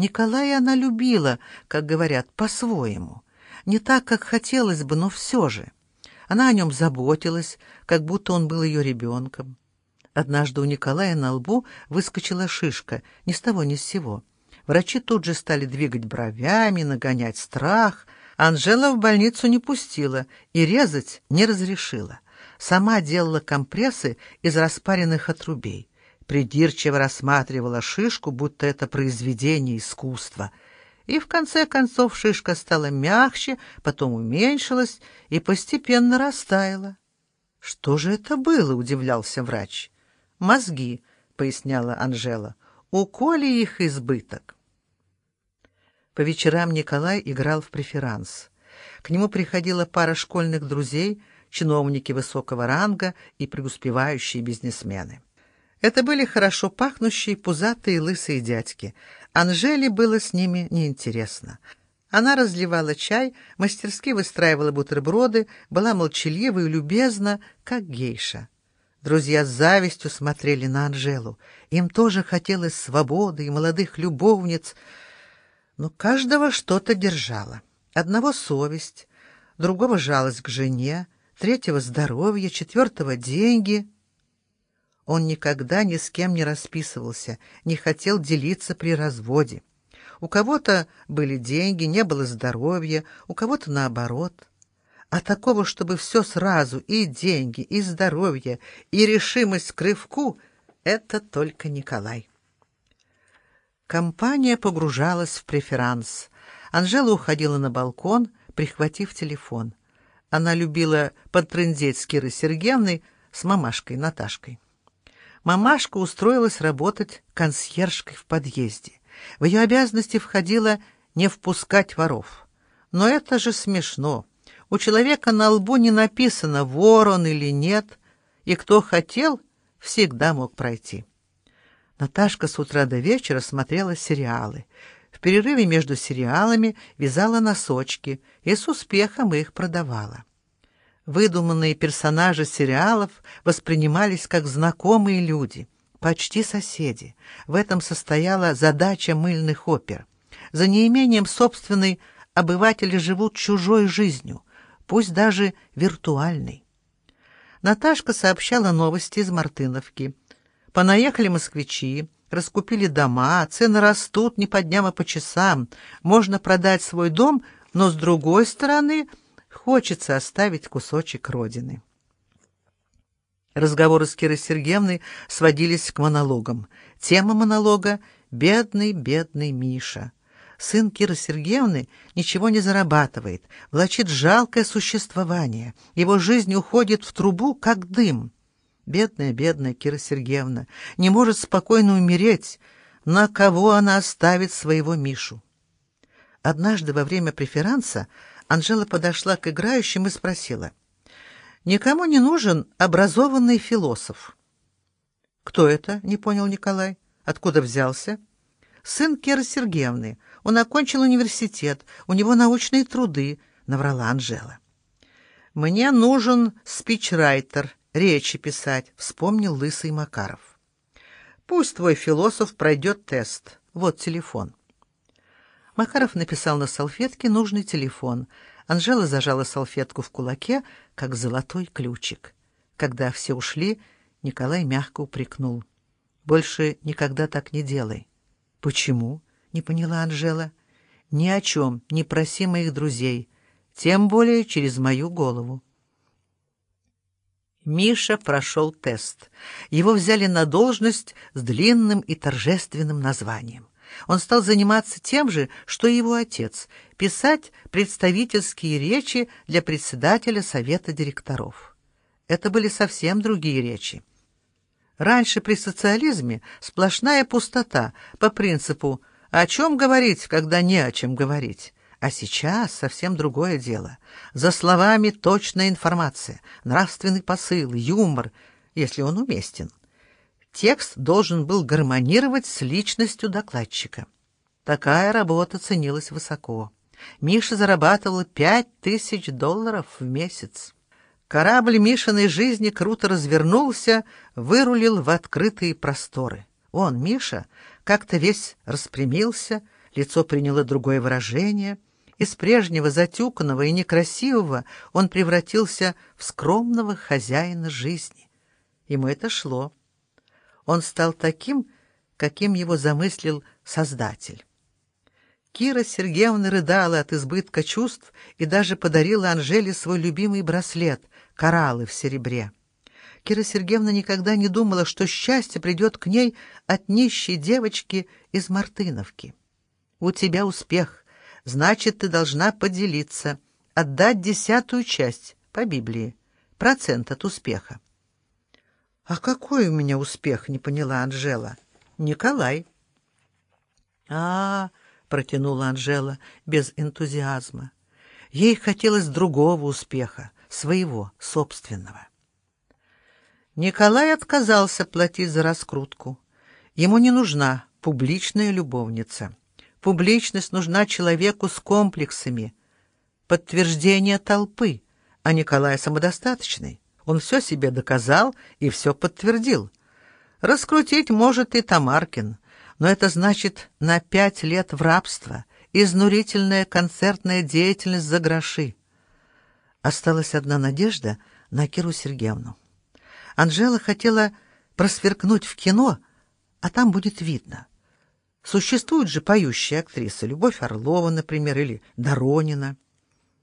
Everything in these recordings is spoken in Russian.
Николая она любила, как говорят, по-своему. Не так, как хотелось бы, но все же. Она о нем заботилась, как будто он был ее ребенком. Однажды у Николая на лбу выскочила шишка, ни с того ни с сего. Врачи тут же стали двигать бровями, нагонять страх. Анжела в больницу не пустила и резать не разрешила. Сама делала компрессы из распаренных отрубей. Придирчиво рассматривала шишку, будто это произведение искусства. И в конце концов шишка стала мягче, потом уменьшилась и постепенно растаяла. «Что же это было?» — удивлялся врач. «Мозги», — поясняла Анжела. «У Коли их избыток». По вечерам Николай играл в преферанс. К нему приходила пара школьных друзей, чиновники высокого ранга и преуспевающие бизнесмены. Это были хорошо пахнущие пузатые лысые дядьки. Анжеле было с ними неинтересно. Она разливала чай, мастерски выстраивала бутерброды, была молчалива и любезна, как гейша. Друзья с завистью смотрели на Анжелу. Им тоже хотелось свободы и молодых любовниц — но каждого что-то держало. Одного совесть, другого жалость к жене, третьего здоровье, четвертого деньги. Он никогда ни с кем не расписывался, не хотел делиться при разводе. У кого-то были деньги, не было здоровья, у кого-то наоборот. А такого, чтобы все сразу, и деньги, и здоровье, и решимость к рывку — это только Николай. Компания погружалась в преферанс. Анжела уходила на балкон, прихватив телефон. Она любила подтрындеть с Кирой Сергеевной с мамашкой Наташкой. Мамашка устроилась работать консьержкой в подъезде. В ее обязанности входило не впускать воров. Но это же смешно. У человека на лбу не написано, вор он или нет, и кто хотел, всегда мог пройти. Наташка с утра до вечера смотрела сериалы. В перерыве между сериалами вязала носочки и с успехом их продавала. Выдуманные персонажи сериалов воспринимались как знакомые люди, почти соседи. В этом состояла задача мыльных опер. За неимением собственной обыватели живут чужой жизнью, пусть даже виртуальной. Наташка сообщала новости из Мартыновки. Понаехали москвичи, раскупили дома, цены растут не по дням, а по часам. Можно продать свой дом, но, с другой стороны, хочется оставить кусочек родины. Разговоры с Кирой Сергеевной сводились к монологам. Тема монолога — «Бедный, бедный Миша». Сын Киры Сергеевны ничего не зарабатывает, влачит жалкое существование. Его жизнь уходит в трубу, как дым. Бедная, бедная Кира Сергеевна не может спокойно умереть. На кого она оставит своего Мишу? Однажды во время преферанса Анжела подошла к играющим и спросила. «Никому не нужен образованный философ». «Кто это?» — не понял Николай. «Откуда взялся?» «Сын Киры Сергеевны. Он окончил университет. У него научные труды», — наврала Анжела. «Мне нужен спичрайтер», речи писать, вспомнил лысый Макаров. Пусть твой философ пройдет тест. Вот телефон. Макаров написал на салфетке нужный телефон. Анжела зажала салфетку в кулаке, как золотой ключик. Когда все ушли, Николай мягко упрекнул. «Больше никогда так не делай». «Почему?» — не поняла Анжела. «Ни о чем не проси моих друзей, тем более через мою голову». Миша прошел тест. Его взяли на должность с длинным и торжественным названием. Он стал заниматься тем же, что и его отец — писать представительские речи для председателя совета директоров. Это были совсем другие речи. Раньше при социализме сплошная пустота по принципу «о чем говорить, когда не о чем говорить». А сейчас совсем другое дело. За словами точная информация, нравственный посыл, юмор, если он уместен. Текст должен был гармонировать с личностью докладчика. Такая работа ценилась высоко. Миша зарабатывал пять тысяч долларов в месяц. Корабль Мишиной жизни круто развернулся, вырулил в открытые просторы. Он, Миша, как-то весь распрямился, лицо приняло другое выражение. Из прежнего затюканного и некрасивого он превратился в скромного хозяина жизни. Ему это шло. Он стал таким, каким его замыслил Создатель. Кира Сергеевна рыдала от избытка чувств и даже подарила Анжеле свой любимый браслет — кораллы в серебре. Кира Сергеевна никогда не думала, что счастье придет к ней от нищей девочки из Мартыновки. «У тебя успех, значит, ты должна поделиться, отдать десятую часть по Библии, процент от успеха». «А какой у меня успех?» — не поняла Анжела. «Николай». «А-а-а!» протянула Анжела без энтузиазма. Ей хотелось другого успеха, своего, собственного. Николай отказался платить за раскрутку. Ему не нужна публичная любовница. Публичность нужна человеку с комплексами. Подтверждение толпы, а Николай самодостаточный. Он все себе доказал и все подтвердил. Раскрутить может и Тамаркин, но это значит на пять лет в рабство, изнурительная концертная деятельность за гроши. Осталась одна надежда на Киру Сергеевну. Анжела хотела просверкнуть в кино, а там будет видно. Существуют же поющие актрисы, Любовь Орлова, например, или Доронина.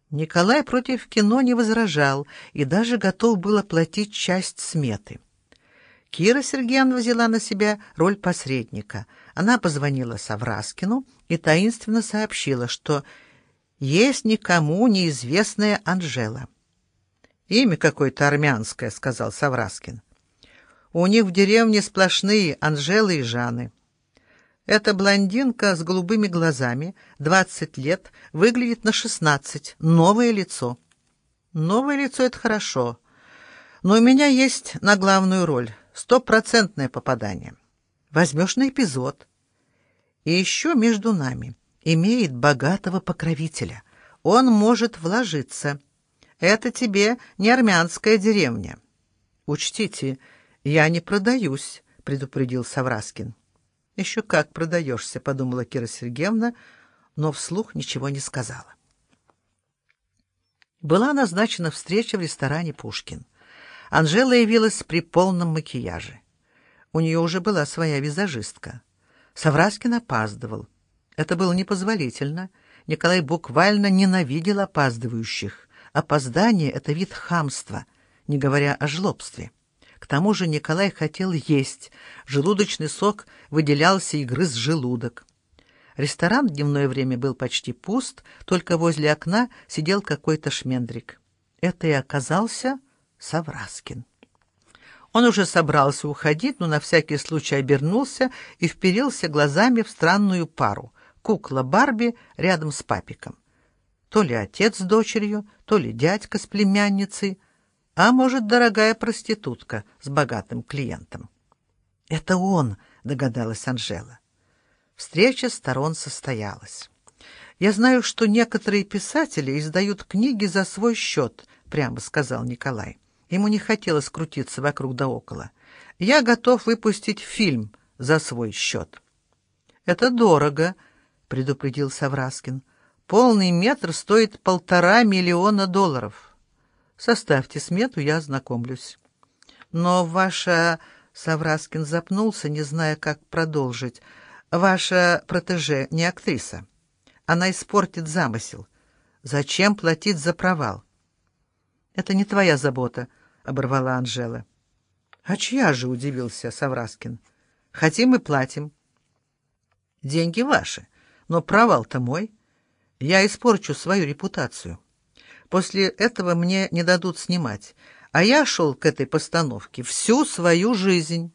Николай против кино не возражал и даже готов был оплатить часть сметы. Кира Сергеевна взяла на себя роль посредника. Она позвонила Савраскину и таинственно сообщила, что есть никому неизвестная Анжела. «Имя какое-то армянское», — сказал Савраскин. «У них в деревне сплошные Анжелы и Жаны». Эта блондинка с голубыми глазами, двадцать лет, выглядит на шестнадцать, новое лицо. Новое лицо — это хорошо, но у меня есть на главную роль стопроцентное попадание. Возьмешь на эпизод. И еще между нами имеет богатого покровителя. Он может вложиться. Это тебе не армянская деревня. Учтите, я не продаюсь, предупредил Савраскин. Еще как продаешься, подумала Кира Сергеевна, но вслух ничего не сказала. Была назначена встреча в ресторане «Пушкин». Анжела явилась при полном макияже. У нее уже была своя визажистка. Савраскин опаздывал. Это было непозволительно. Николай буквально ненавидел опаздывающих. Опоздание — это вид хамства, не говоря о жлобстве. К тому же Николай хотел есть. Желудочный сок выделялся и грыз желудок. Ресторан в дневное время был почти пуст, только возле окна сидел какой-то шмендрик. Это и оказался Савраскин. Он уже собрался уходить, но на всякий случай обернулся и вперился глазами в странную пару — кукла Барби рядом с папиком. То ли отец с дочерью, то ли дядька с племянницей, а может, дорогая проститутка с богатым клиентом. «Это он», — догадалась Анжела. Встреча сторон состоялась. «Я знаю, что некоторые писатели издают книги за свой счет», — прямо сказал Николай. Ему не хотелось крутиться вокруг да около. «Я готов выпустить фильм за свой счет». «Это дорого», — предупредил Савраскин. «Полный метр стоит полтора миллиона долларов. Составьте смету, я ознакомлюсь». «Но ваша...» — Савраскин запнулся, не зная, как продолжить. «Ваша протеже не актриса. Она испортит замысел. Зачем платить за провал?» «Это не твоя забота», оборвала Анжела. «А чья же?» — удивился Савраскин. «Хотим и платим». «Деньги ваши, но провал-то мой. Я испорчу свою репутацию. После этого мне не дадут снимать, а я шел к этой постановке всю свою жизнь».